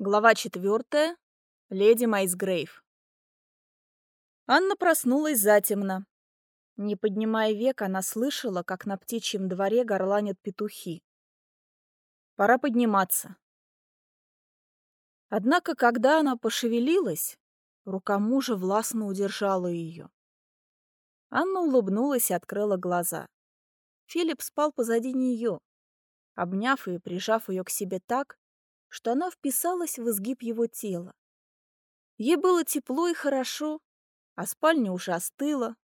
Глава четвертая. Леди Майсгрейв. Анна проснулась затемно. Не поднимая век, она слышала, как на птичьем дворе горланят петухи. Пора подниматься. Однако, когда она пошевелилась, рука мужа властно удержала ее. Анна улыбнулась и открыла глаза. Филипп спал позади нее, обняв и прижав ее к себе так, что она вписалась в изгиб его тела. Ей было тепло и хорошо, а спальня уже остыла,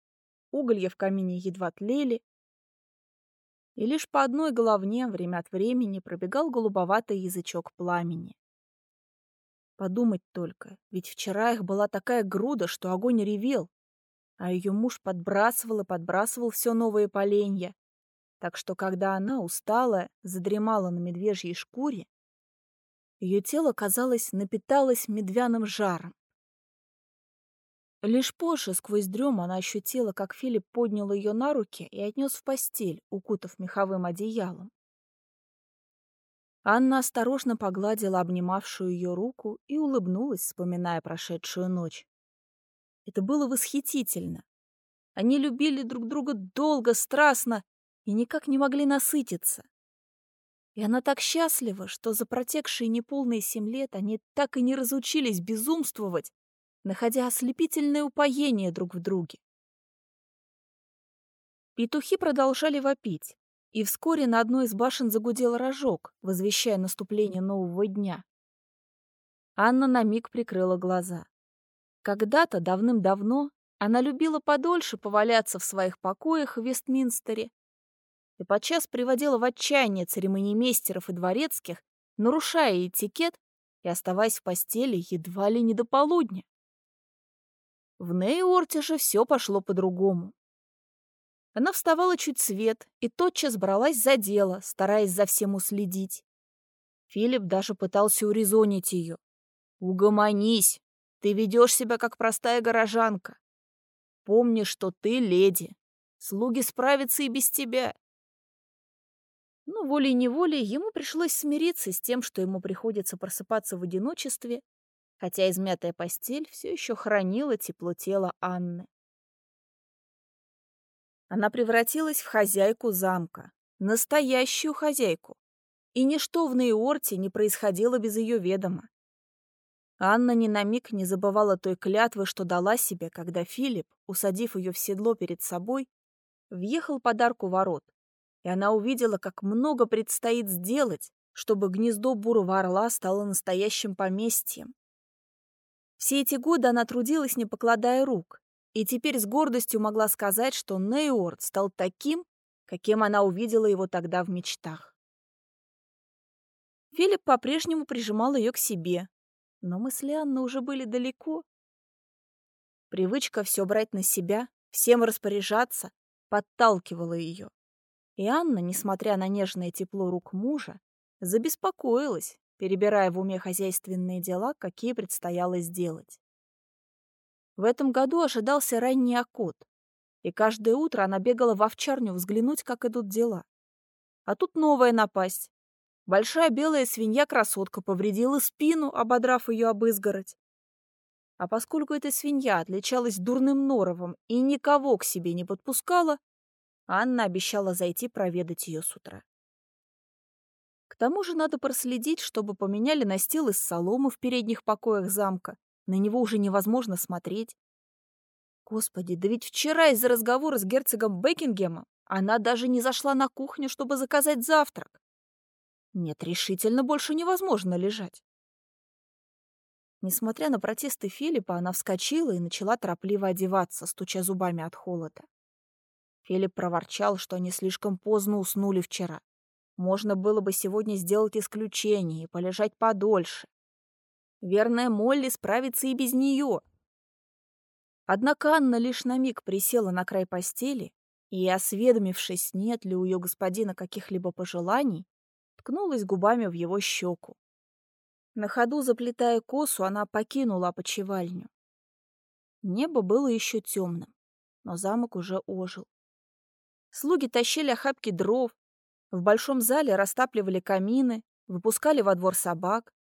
уголья в камине едва тлели, и лишь по одной головне время от времени пробегал голубоватый язычок пламени. Подумать только, ведь вчера их была такая груда, что огонь ревел, а ее муж подбрасывал и подбрасывал все новые поленья, так что когда она, усталая, задремала на медвежьей шкуре, ее тело, казалось, напиталось медвяным жаром. Лишь позже, сквозь дрему, она ощутила, как Филипп поднял ее на руки и отнес в постель, укутав меховым одеялом. Анна осторожно погладила обнимавшую ее руку и улыбнулась, вспоминая прошедшую ночь. Это было восхитительно. Они любили друг друга долго, страстно и никак не могли насытиться. И она так счастлива, что за протекшие неполные семь лет они так и не разучились безумствовать, находя ослепительное упоение друг в друге. Петухи продолжали вопить, и вскоре на одной из башен загудел рожок, возвещая наступление нового дня. Анна на миг прикрыла глаза. Когда-то, давным-давно, она любила подольше поваляться в своих покоях в Вестминстере и подчас приводила в отчаяние церемониймейстеров и дворецких, нарушая этикет и оставаясь в постели едва ли не до полудня. В Нейорте же все пошло по-другому. Она вставала чуть свет и тотчас бралась за дело, стараясь за всем уследить. Филипп даже пытался урезонить ее. «Угомонись! Ты ведешь себя, как простая горожанка. Помни, что ты леди. Слуги справятся и без тебя. Но волей-неволей ему пришлось смириться с тем, что ему приходится просыпаться в одиночестве, хотя измятая постель все еще хранила тепло тела Анны. Она превратилась в хозяйку замка, настоящую хозяйку, и ничто в Нейорте не происходило без ее ведома. Анна ни на миг не забывала той клятвы, что дала себе, когда Филипп, усадив ее в седло перед собой, въехал подарку ворот, и она увидела, как много предстоит сделать, чтобы гнездо бурого орла стало настоящим поместьем. Все эти годы она трудилась, не покладая рук, и теперь с гордостью могла сказать, что Нейорд стал таким, каким она увидела его тогда в мечтах. Филипп по-прежнему прижимал ее к себе, но мысли Анны уже были далеко. Привычка все брать на себя, всем распоряжаться, подталкивала ее. И Анна, несмотря на нежное тепло рук мужа, забеспокоилась, перебирая в уме хозяйственные дела, какие предстояло сделать. В этом году ожидался ранний окот, и каждое утро она бегала в овчарню взглянуть, как идут дела. А тут новая напасть. Большая белая свинья-красотка повредила спину, ободрав ее об изгородь. А поскольку эта свинья отличалась дурным норовом и никого к себе не подпускала, Анна обещала зайти проведать ее с утра. К тому же надо проследить, чтобы поменяли настил из соломы в передних покоях замка. На него уже невозможно смотреть. Господи, да ведь вчера из-за разговора с герцогом Бекингемом она даже не зашла на кухню, чтобы заказать завтрак. Нет, решительно больше невозможно лежать. Несмотря на протесты Филиппа, она вскочила и начала торопливо одеваться, стуча зубами от холода. Филипп проворчал, что они слишком поздно уснули вчера. Можно было бы сегодня сделать исключение и полежать подольше. Верная Молли справится и без нее. Однако Анна лишь на миг присела на край постели и, осведомившись, нет ли у ее господина каких-либо пожеланий, ткнулась губами в его щеку. На ходу, заплетая косу, она покинула опочивальню. Небо было еще темным, но замок уже ожил. Слуги тащили охапки дров, в большом зале растапливали камины, выпускали во двор собак.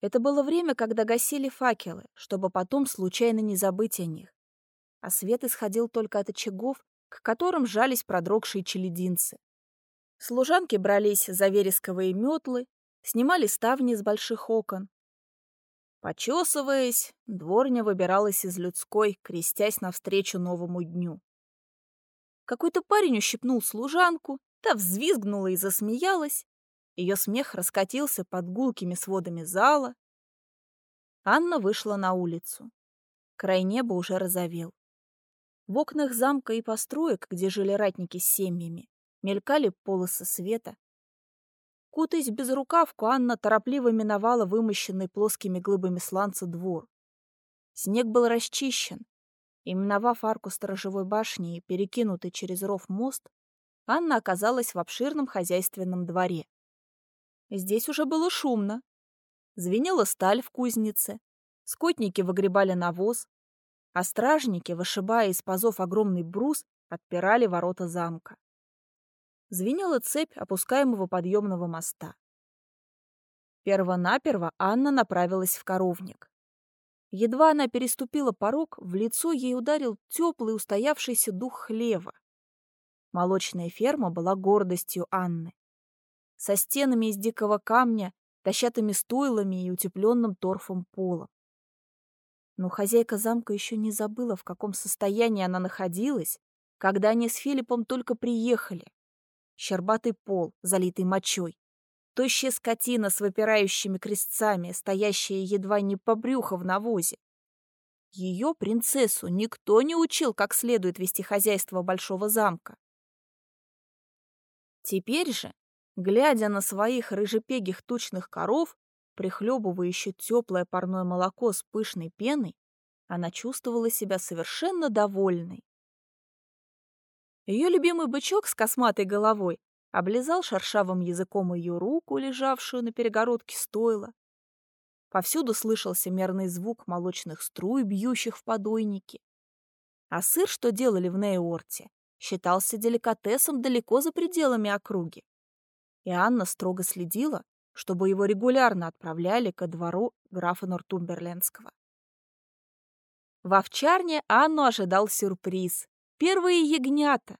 Это было время, когда гасили факелы, чтобы потом случайно не забыть о них. А свет исходил только от очагов, к которым жались продрогшие челединцы. Служанки брались за вересковые метлы, снимали ставни с больших окон. Почесываясь, дворня выбиралась из людской, крестясь навстречу новому дню. Какой-то парень ущипнул служанку, та взвизгнула и засмеялась. Ее смех раскатился под гулкими сводами зала. Анна вышла на улицу. Край неба уже разовел. В окнах замка и построек, где жили ратники с семьями, мелькали полосы света. Кутаясь без рукавку, Анна торопливо миновала вымощенный плоскими глыбами сланца двор. Снег был расчищен, и, миновав арку сторожевой башни и перекинутый через ров мост, Анна оказалась в обширном хозяйственном дворе. Здесь уже было шумно. Звенела сталь в кузнице, скотники выгребали навоз, а стражники, вышибая из пазов огромный брус, отпирали ворота замка. Звенела цепь опускаемого подъемного моста. Первонаперво Анна направилась в коровник. Едва она переступила порог, в лицо ей ударил теплый устоявшийся дух хлева. Молочная ферма была гордостью Анны. Со стенами из дикого камня, дощатыми стойлами и утепленным торфом полом. Но хозяйка замка еще не забыла, в каком состоянии она находилась, когда они с Филиппом только приехали. Щербатый пол, залитый мочой, тощая скотина с выпирающими крестцами, стоящая едва не по брюхо в навозе. Ее, принцессу, никто не учил, как следует вести хозяйство большого замка. Теперь же, глядя на своих рыжепегих тучных коров, прихлебывающую теплое парное молоко с пышной пеной, она чувствовала себя совершенно довольной. Ее любимый бычок с косматой головой облизал шершавым языком ее руку, лежавшую на перегородке стойла. Повсюду слышался мерный звук молочных струй, бьющих в подойнике. А сыр, что делали в Нейорте, считался деликатесом далеко за пределами округи. И Анна строго следила, чтобы его регулярно отправляли ко двору графа Нортумберлендского. В овчарне Анну ожидал сюрприз. Первые ягнята.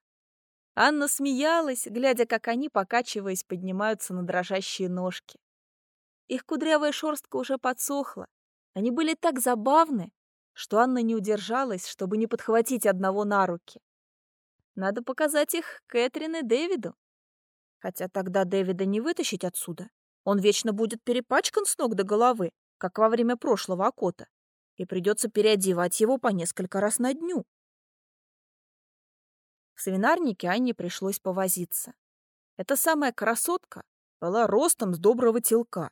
Анна смеялась, глядя, как они, покачиваясь, поднимаются на дрожащие ножки. Их кудрявая шерстка уже подсохла. Они были так забавны, что Анна не удержалась, чтобы не подхватить одного на руки. Надо показать их Кэтрин и Дэвиду. Хотя тогда Дэвида не вытащить отсюда. Он вечно будет перепачкан с ног до головы, как во время прошлого окота, и придется переодевать его по несколько раз на дню. В свинарнике Анне пришлось повозиться. Эта самая красотка была ростом с доброго телка.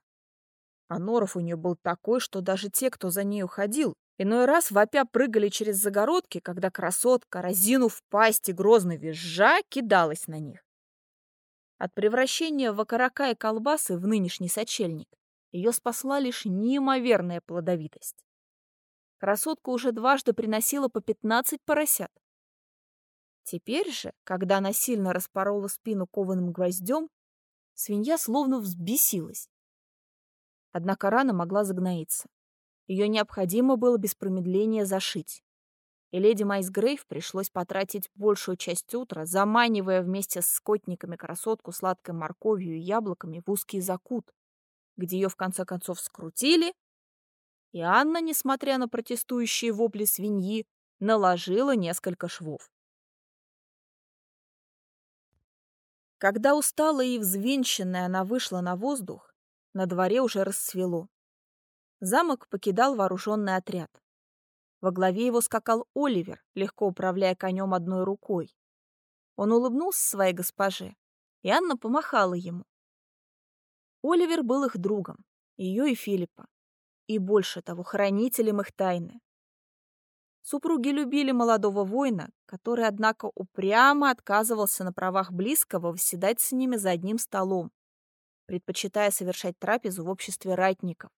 А норов у нее был такой, что даже те, кто за ней уходил, иной раз вопя прыгали через загородки, когда красотка, разинув пасть и грозно визжа, кидалась на них. От превращения в окорока и колбасы в нынешний сочельник ее спасла лишь неимоверная плодовитость. Красотка уже дважды приносила по 15 поросят. Теперь же, когда она сильно распорола спину кованым гвоздем, свинья словно взбесилась. Однако рана могла загноиться. Ее необходимо было без промедления зашить и леди Майсгрейв пришлось потратить большую часть утра, заманивая вместе с скотниками красотку сладкой морковью и яблоками в узкий закут, где ее в конце концов скрутили, и Анна, несмотря на протестующие вопли свиньи, наложила несколько швов. Когда усталая и взвинченная она вышла на воздух, на дворе уже рассвело. Замок покидал вооруженный отряд. Во главе его скакал Оливер, легко управляя конем одной рукой. Он улыбнулся своей госпоже, и Анна помахала ему. Оливер был их другом, ее и Филиппа, и больше того, хранителем их тайны. Супруги любили молодого воина, который, однако, упрямо отказывался на правах близкого восседать с ними за одним столом, предпочитая совершать трапезу в обществе ратников.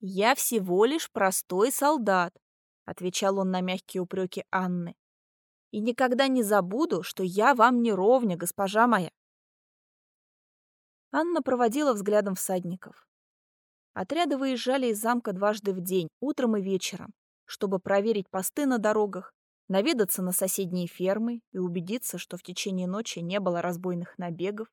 «Я всего лишь простой солдат», — отвечал он на мягкие упреки Анны. «И никогда не забуду, что я вам не ровня, госпожа моя». Анна проводила взглядом всадников. Отряды выезжали из замка дважды в день, утром и вечером, чтобы проверить посты на дорогах, наведаться на соседние фермы и убедиться, что в течение ночи не было разбойных набегов.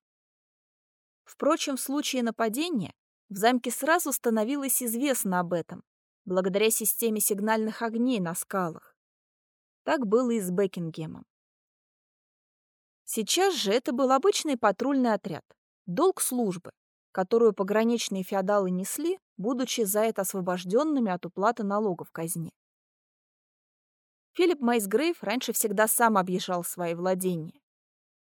Впрочем, в случае нападения в замке сразу становилось известно об этом, благодаря системе сигнальных огней на скалах. Так было и с Бекингемом. Сейчас же это был обычный патрульный отряд, долг службы, которую пограничные феодалы несли, будучи за это освобожденными от уплаты налогов казне. Филипп Майсгрейв раньше всегда сам объезжал свои владения.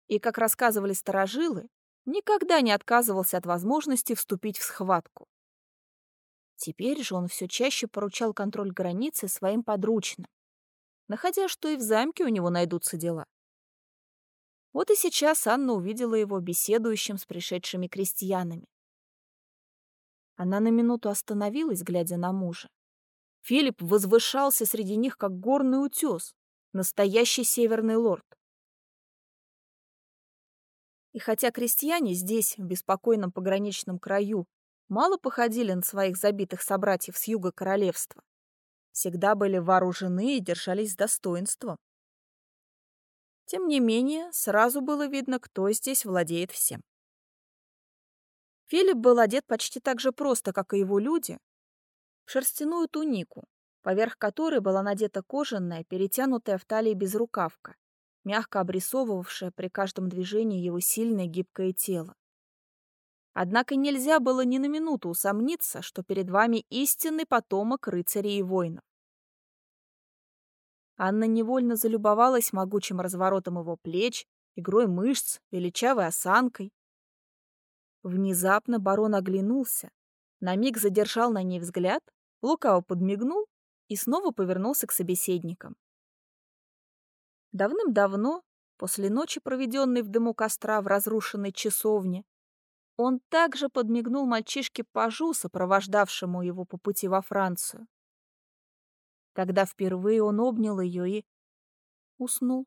И, как рассказывали старожилы, никогда не отказывался от возможности вступить в схватку. Теперь же он все чаще поручал контроль границы своим подручным, находя, что и в замке у него найдутся дела. Вот и сейчас Анна увидела его беседующим с пришедшими крестьянами. Она на минуту остановилась, глядя на мужа. Филипп возвышался среди них, как горный утес, настоящий северный лорд. И хотя крестьяне здесь, в беспокойном пограничном краю, мало походили на своих забитых собратьев с юга королевства, всегда были вооружены и держались с достоинством. Тем не менее, сразу было видно, кто здесь владеет всем. Филипп был одет почти так же просто, как и его люди, в шерстяную тунику, поверх которой была надета кожаная, перетянутая в талии безрукавка, мягко обрисовывавшая при каждом движении его сильное гибкое тело. Однако нельзя было ни на минуту усомниться, что перед вами истинный потомок рыцарей и воинов. Анна невольно залюбовалась могучим разворотом его плеч, игрой мышц, величавой осанкой. Внезапно барон оглянулся, на миг задержал на ней взгляд, лукаво подмигнул и снова повернулся к собеседникам. Давным-давно, после ночи, проведенной в дыму костра в разрушенной часовне, он также подмигнул мальчишке Пажу, сопровождавшему его по пути во Францию. Тогда впервые он обнял ее и уснул.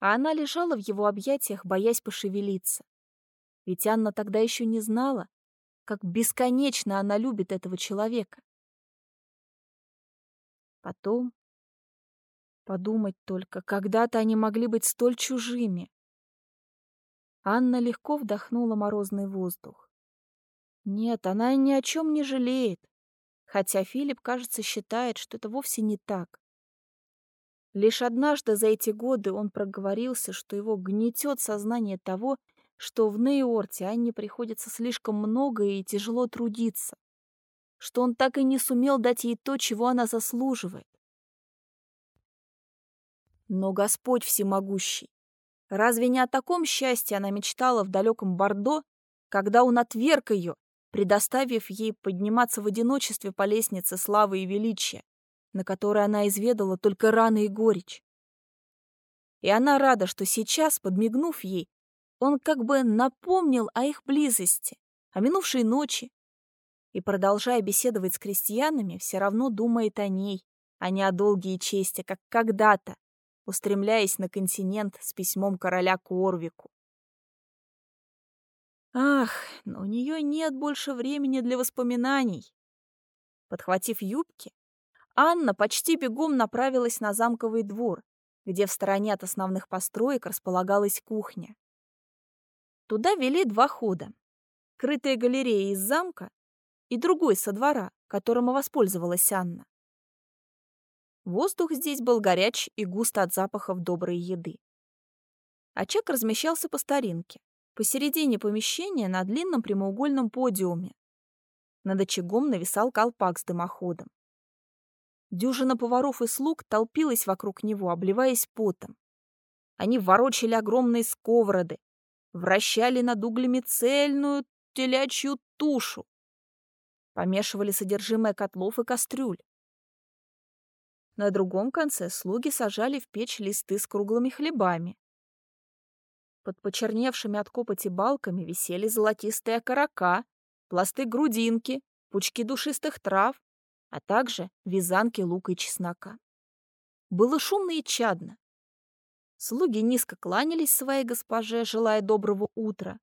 А она лежала в его объятиях, боясь пошевелиться. Ведь Анна тогда еще не знала, как бесконечно она любит этого человека. Потом подумать только, когда-то они могли быть столь чужими. Анна легко вдохнула морозный воздух. Нет, она ни о чем не жалеет хотя Филипп, кажется, считает, что это вовсе не так. Лишь однажды за эти годы он проговорился, что его гнетет сознание того, что в Нейорте Анне приходится слишком много и тяжело трудиться, что он так и не сумел дать ей то, чего она заслуживает. Но Господь всемогущий, разве не о таком счастье она мечтала в далеком Бордо, когда он отверг ее предоставив ей подниматься в одиночестве по лестнице славы и величия, на которой она изведала только раны и горечь. И она рада, что сейчас, подмигнув ей, он как бы напомнил о их близости, о минувшей ночи, и, продолжая беседовать с крестьянами, все равно думает о ней, а не о долге и чести, как когда-то, устремляясь на континент с письмом короля Корвику. Ах, но у нее нет больше времени для воспоминаний. Подхватив юбки, Анна почти бегом направилась на замковый двор, где в стороне от основных построек располагалась кухня. Туда вели два хода. Крытая галерея из замка и другой со двора, которым воспользовалась Анна. Воздух здесь был горяч и густ от запахов доброй еды. Очаг размещался по старинке посередине помещения на длинном прямоугольном подиуме. Над очагом нависал колпак с дымоходом. Дюжина поваров и слуг толпилась вокруг него, обливаясь потом. Они ворочали огромные сковороды, вращали над углями цельную телячью тушу, помешивали содержимое котлов и кастрюль. На другом конце слуги сажали в печь листы с круглыми хлебами, под почерневшими от копоти балками висели золотистые окорока, пласты грудинки, пучки душистых трав, а также вязанки лука и чеснока. Было шумно и чадно. Слуги низко кланялись своей госпоже, желая доброго утра.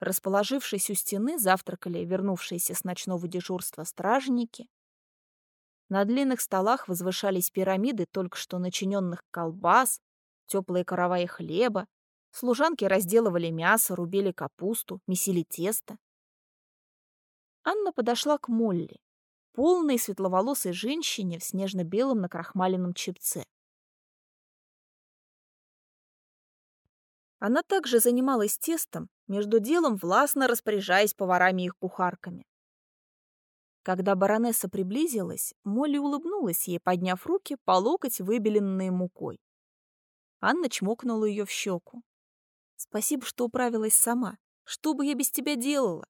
Расположившись у стены, завтракали вернувшиеся с ночного дежурства стражники. На длинных столах возвышались пирамиды только что начиненных колбас, теплые караваи хлеба. Служанки разделывали мясо, рубили капусту, месили тесто. Анна подошла к Молли, полной светловолосой женщине в снежно-белом накрахмаленном чепце. Она также занималась тестом, между делом властно распоряжаясь поварами и кухарками. Когда баронесса приблизилась, Молли улыбнулась ей, подняв руки по локоть, выбеленные мукой. Анна чмокнула ее в щеку. «Спасибо, что управилась сама. Что бы я без тебя делала?»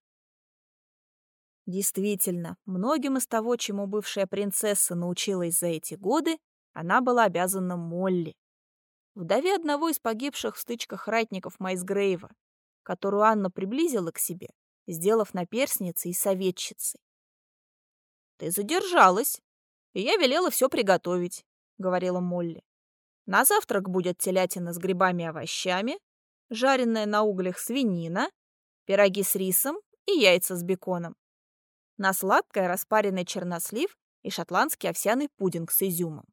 Действительно, многим из того, чему бывшая принцесса научилась за эти годы, она была обязана Молли вдове одного из погибших в стычках ратников Майсгрейва, которую Анна приблизила к себе, сделав наперсницей и советчицей. «Ты задержалась, и я велела все приготовить», — говорила Молли. «На завтрак будет телятина с грибами и овощами, жареная на углях свинина, пироги с рисом и яйца с беконом. На сладкое распаренный чернослив и шотландский овсяный пудинг с изюмом.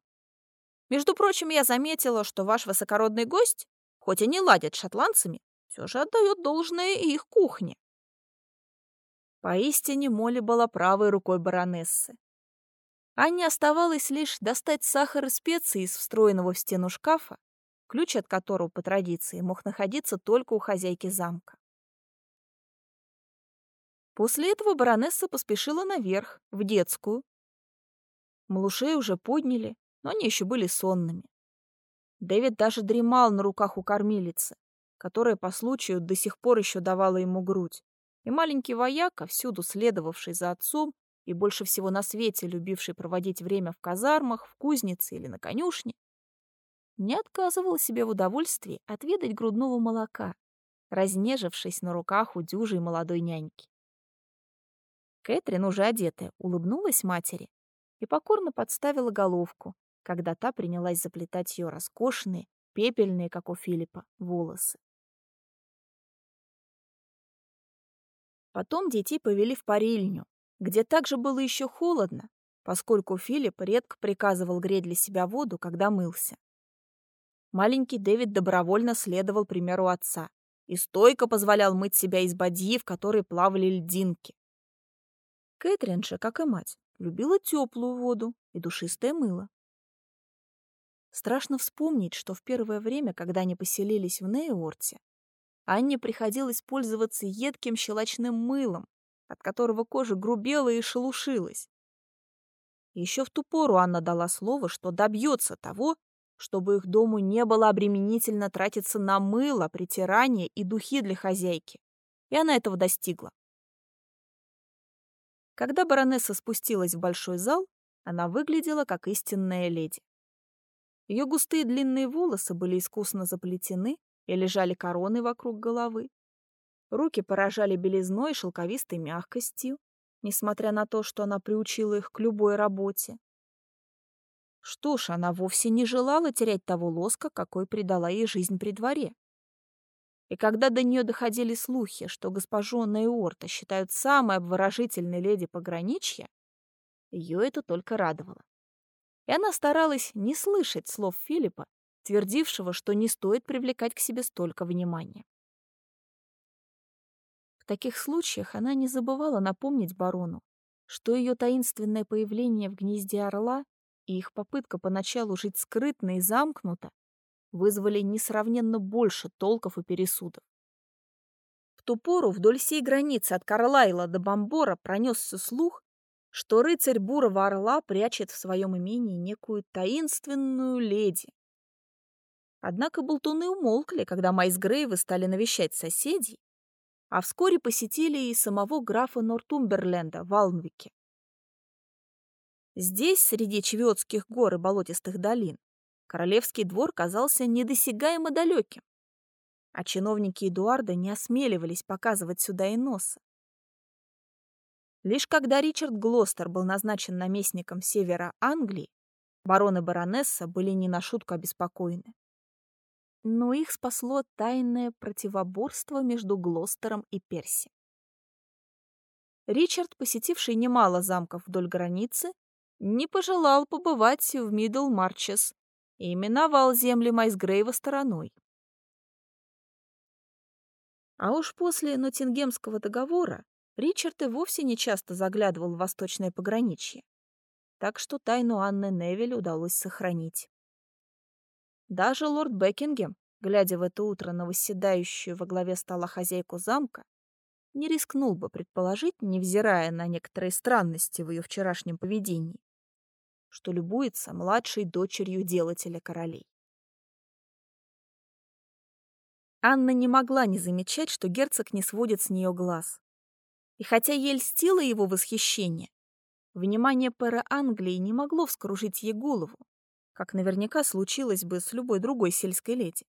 Между прочим, я заметила, что ваш высокородный гость, хоть и не ладит с шотландцами, все же отдает должное их кухне. Поистине Молли была правой рукой баронессы. Анне оставалось лишь достать сахар и специи из встроенного в стену шкафа, ключ от которого, по традиции, мог находиться только у хозяйки замка. После этого баронесса поспешила наверх, в детскую. Малышей уже подняли, но они еще были сонными. Дэвид даже дремал на руках у кормилицы, которая по случаю до сих пор еще давала ему грудь. И маленький вояка, всюду следовавший за отцом и больше всего на свете любивший проводить время в казармах, в кузнице или на конюшне, не отказывал себе в удовольствии отведать грудного молока, разнежившись на руках у дюжей молодой няньки. Кэтрин, уже одетая, улыбнулась матери и покорно подставила головку, когда та принялась заплетать ее роскошные, пепельные, как у Филиппа, волосы. Потом детей повели в парильню, где также было еще холодно, поскольку Филипп редко приказывал греть для себя воду, когда мылся. Маленький Дэвид добровольно следовал примеру отца и стойко позволял мыть себя из бадьи, в которой плавали льдинки. Кэтрин же, как и мать, любила теплую воду и душистое мыло. Страшно вспомнить, что в первое время, когда они поселились в Нейорте, Анне приходилось пользоваться едким щелочным мылом, от которого кожа грубела и шелушилась. Еще в ту пору Анна дала слово, что добьется того, чтобы их дому не было обременительно тратиться на мыло, притирание и духи для хозяйки. И она этого достигла. Когда баронесса спустилась в большой зал, она выглядела как истинная леди. Ее густые длинные волосы были искусно заплетены и лежали короной вокруг головы. Руки поражали белизной и шелковистой мягкостью, несмотря на то, что она приучила их к любой работе. Что ж, она вовсе не желала терять того лоска, какой придала ей жизнь при дворе. И когда до нее доходили слухи, что госпожу Нейорта считают самой обворожительной леди пограничья, ее это только радовало и она старалась не слышать слов Филиппа, твердившего, что не стоит привлекать к себе столько внимания. В таких случаях она не забывала напомнить барону, что ее таинственное появление в гнезде орла и их попытка поначалу жить скрытно и замкнуто вызвали несравненно больше толков и пересудов. В ту пору вдоль всей границы от Карлайла до Бомбора пронесся слух, что рыцарь Бурого Орла прячет в своем имении некую таинственную леди. Однако болтуны умолкли, когда Майсгрейвы стали навещать соседей, а вскоре посетили и самого графа Нортумберленда в Алнвике. Здесь, среди Чевиотских гор и болотистых долин, королевский двор казался недосягаемо далеким, а чиновники Эдуарда не осмеливались показывать сюда и носа. Лишь когда Ричард Глостер был назначен наместником севера Англии, барон и баронесса были не на шутку обеспокоены. но их спасло тайное противоборство между Глостером и Перси. Ричард, посетивший немало замков вдоль границы, не пожелал побывать в Мидл Марчес и именовал земли Майсгрейва стороной. А уж после Ноттингемского договора Ричард и вовсе не часто заглядывал в восточное пограничье, так что тайну Анны Невиль удалось сохранить. Даже лорд Бекингем, глядя в это утро на восседающую во главе стола хозяйку замка, не рискнул бы предположить, невзирая на некоторые странности в ее вчерашнем поведении, что любуется младшей дочерью делателя королей. Анна не могла не замечать, что герцог не сводит с нее глаз. И хотя ей льстило его восхищение, внимание пэра Англии не могло вскружить ей голову, как наверняка случилось бы с любой другой сельской леди.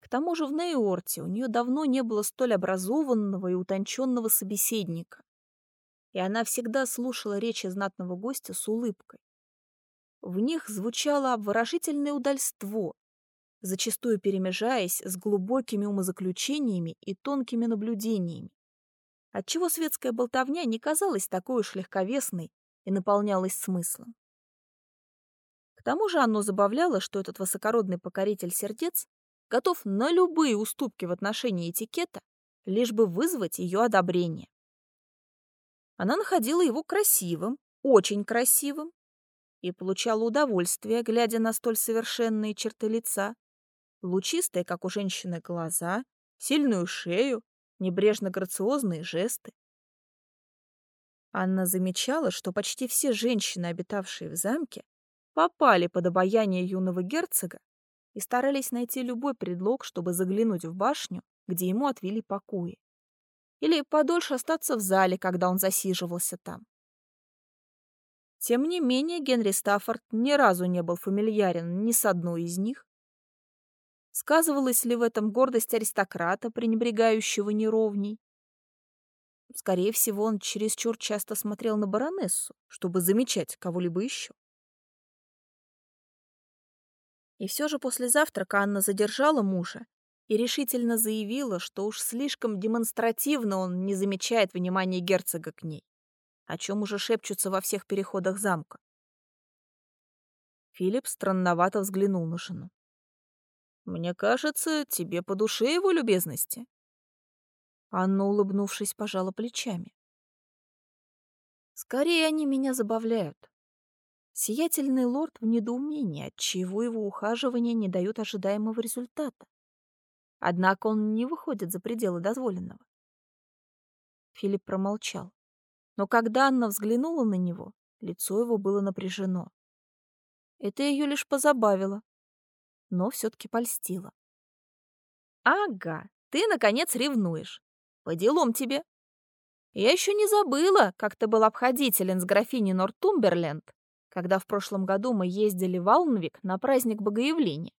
К тому же в Нейорте у нее давно не было столь образованного и утонченного собеседника, и она всегда слушала речи знатного гостя с улыбкой. В них звучало обворожительное удальство, зачастую перемежаясь с глубокими умозаключениями и тонкими наблюдениями, отчего светская болтовня не казалась такой уж легковесной и наполнялась смыслом тому же оно забавляло, что этот высокородный покоритель сердец готов на любые уступки в отношении этикета, лишь бы вызвать ее одобрение. Она находила его красивым, очень красивым, и получала удовольствие, глядя на столь совершенные черты лица, лучистые, как у женщины, глаза, сильную шею, небрежно-грациозные жесты. Анна замечала, что почти все женщины, обитавшие в замке, попали под обаяние юного герцога и старались найти любой предлог, чтобы заглянуть в башню, где ему отвели покои. Или подольше остаться в зале, когда он засиживался там. Тем не менее, Генри Стаффорд ни разу не был фамильярен ни с одной из них. Сказывалась ли в этом гордость аристократа, пренебрегающего неровней? Скорее всего, он чересчур часто смотрел на баронессу, чтобы замечать кого-либо еще. И все же после завтрака Анна задержала мужа и решительно заявила, что уж слишком демонстративно он не замечает внимания герцога к ней, о чем уже шепчутся во всех переходах замка. Филипп странновато взглянул на жену. «Мне кажется, тебе по душе его любезности». Анна, улыбнувшись, пожала плечами. «Скорее они меня забавляют. Сиятельный лорд в недоумении, отчего его ухаживания не дают ожидаемого результата. Однако он не выходит за пределы дозволенного. Филипп промолчал. Но когда Анна взглянула на него, лицо его было напряжено. Это ее лишь позабавило, но все-таки польстило. «Ага, ты, наконец, ревнуешь. По делам тебе. Я еще не забыла, как ты был обходителен с графиней Нортумберленд когда в прошлом году мы ездили в Алнвик на праздник Богоявления.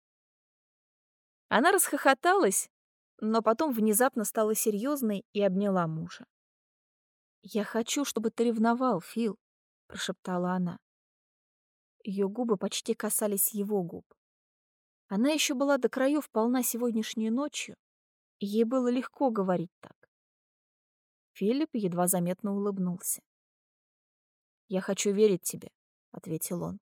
Она расхохоталась, но потом внезапно стала серьезной и обняла мужа. «Я хочу, чтобы ты ревновал, Фил», — прошептала она. Ее губы почти касались его губ. Она еще была до краев полна сегодняшней ночью, и ей было легко говорить так. Филипп едва заметно улыбнулся. «Я хочу верить тебе», ответил он.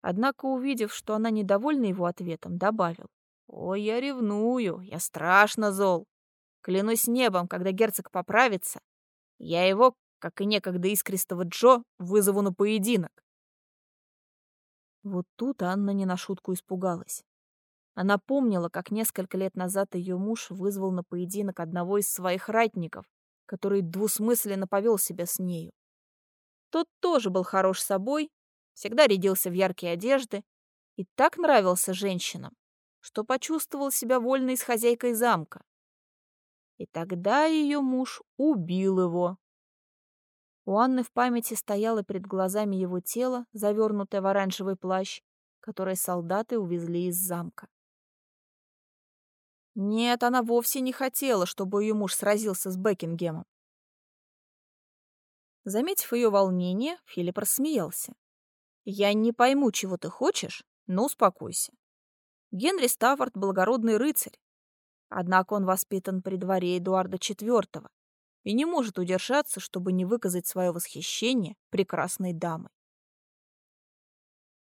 Однако, увидев, что она недовольна его ответом, добавил. «Ой, я ревную, я страшно зол. Клянусь небом, когда герцог поправится, я его, как и некогда искристого Джо, вызову на поединок». Вот тут Анна не на шутку испугалась. Она помнила, как несколько лет назад ее муж вызвал на поединок одного из своих ратников, который двусмысленно повел себя с нею. Тот тоже был хорош собой, всегда рядился в яркие одежды и так нравился женщинам, что почувствовал себя вольной с хозяйкой замка. И тогда ее муж убил его. У Анны в памяти стояло перед глазами его тело, завернутое в оранжевый плащ, который солдаты увезли из замка. Нет, она вовсе не хотела, чтобы ее муж сразился с Бекингемом. Заметив ее волнение, Филипп рассмеялся. «Я не пойму, чего ты хочешь, но успокойся. Генри Стаффорд — благородный рыцарь. Однако он воспитан при дворе Эдуарда IV и не может удержаться, чтобы не выказать свое восхищение прекрасной дамой.